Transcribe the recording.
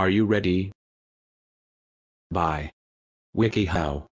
Are you ready? By WikiHow